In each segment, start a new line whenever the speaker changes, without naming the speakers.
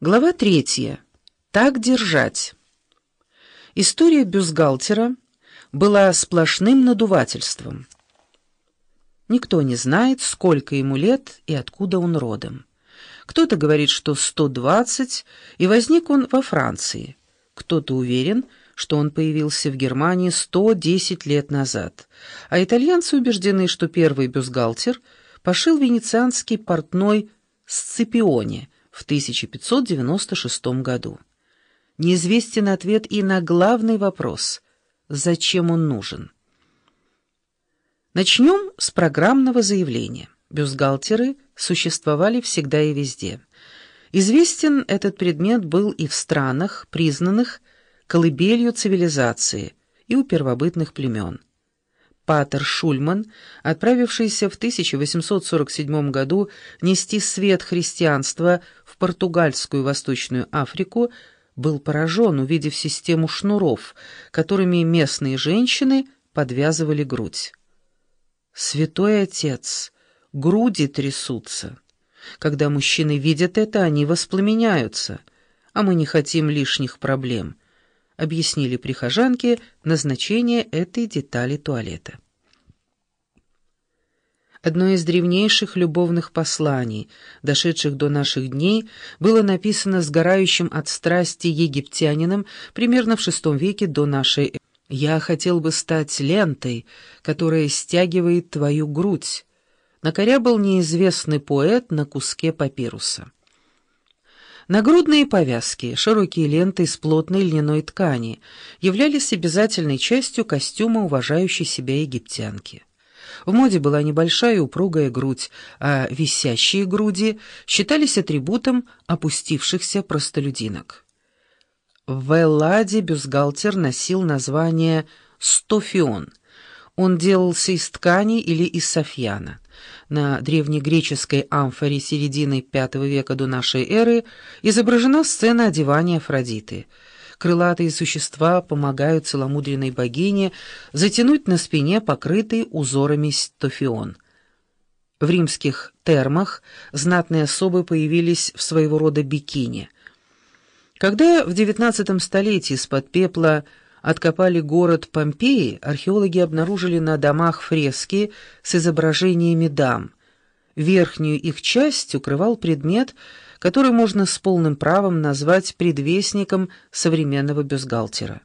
Глава третья. Так держать. История бюстгальтера была сплошным надувательством. Никто не знает, сколько ему лет и откуда он родом. Кто-то говорит, что 120, и возник он во Франции. Кто-то уверен, что он появился в Германии 110 лет назад. А итальянцы убеждены, что первый бюстгальтер пошил венецианский портной Сципионе – в 1596 году. Неизвестен ответ и на главный вопрос – зачем он нужен? Начнем с программного заявления. Бюстгальтеры существовали всегда и везде. Известен этот предмет был и в странах, признанных колыбелью цивилизации, и у первобытных племен. Патер Шульман, отправившийся в 1847 году нести свет христианства португальскую Восточную Африку, был поражен, увидев систему шнуров, которыми местные женщины подвязывали грудь. «Святой Отец, груди трясутся. Когда мужчины видят это, они воспламеняются, а мы не хотим лишних проблем» объяснили прихожанке назначение этой детали туалета. Одно из древнейших любовных посланий, дошедших до наших дней, было написано сгорающим от страсти египтянином примерно в VI веке до нашей эры. «Я хотел бы стать лентой, которая стягивает твою грудь», накорябал неизвестный поэт на куске папируса. Нагрудные повязки, широкие ленты из плотной льняной ткани, являлись обязательной частью костюма уважающей себя египтянки. В моде была небольшая упругая грудь, а висящие груди считались атрибутом опустившихся простолюдинок. В Элладе бюстгальтер носил название «стофион». Он делался из ткани или из софьяна. На древнегреческой амфоре середины V века до нашей эры изображена сцена одевания Афродиты. Крылатые существа помогают целомудренной богине затянуть на спине покрытый узорами стофион. В римских термах знатные особы появились в своего рода бикини. Когда в XIX столетии из-под пепла откопали город Помпеи, археологи обнаружили на домах фрески с изображениями дам. Верхнюю их часть укрывал предмет, который можно с полным правом назвать предвестником современного бюстгальтера.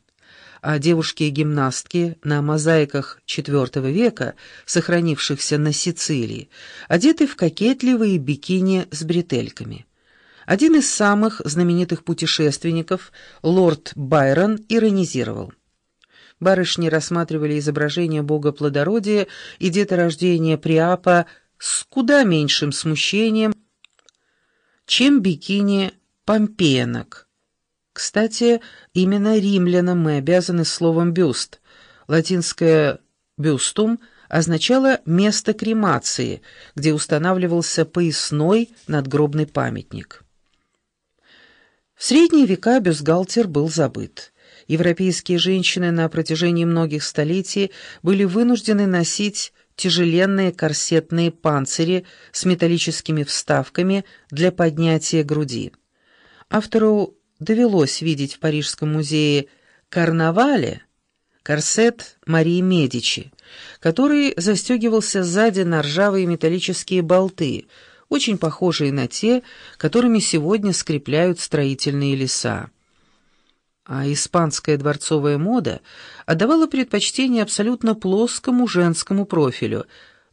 А девушки-гимнастки на мозаиках IV века, сохранившихся на Сицилии, одеты в кокетливые бикини с бретельками. Один из самых знаменитых путешественников, лорд Байрон, иронизировал. Барышни рассматривали изображение бога плодородия и деторождения Приапа с куда меньшим смущением, чем бикини помпеянок. Кстати, именно римлянам мы обязаны словом «бюст». Латинское «бюстум» означало место кремации, где устанавливался поясной надгробный памятник. В средние века бюстгальтер был забыт. Европейские женщины на протяжении многих столетий были вынуждены носить тяжеленные корсетные панцири с металлическими вставками для поднятия груди. Автору довелось видеть в Парижском музее «Карнавале» корсет Марии Медичи, который застегивался сзади на ржавые металлические болты – очень похожие на те, которыми сегодня скрепляют строительные леса. А испанская дворцовая мода отдавала предпочтение абсолютно плоскому женскому профилю,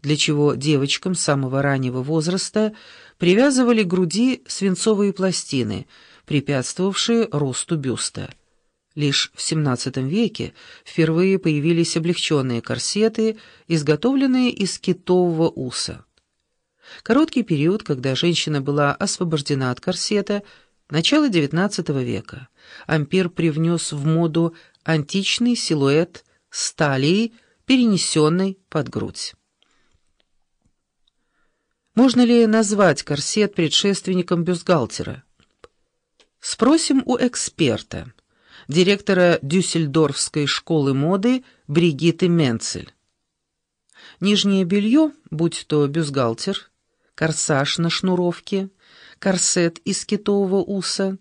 для чего девочкам самого раннего возраста привязывали к груди свинцовые пластины, препятствовавшие росту бюста. Лишь в XVII веке впервые появились облегченные корсеты, изготовленные из китового уса. Короткий период, когда женщина была освобождена от корсета, начало XIX века. Ампер привнес в моду античный силуэт с талией, перенесенной под грудь. Можно ли назвать корсет предшественником бюстгальтера? Спросим у эксперта, директора Дюссельдорфской школы моды Бригитты Менцель. Нижнее белье, будь то бюстгальтер, корсаж на шнуровке, корсет из китового уса,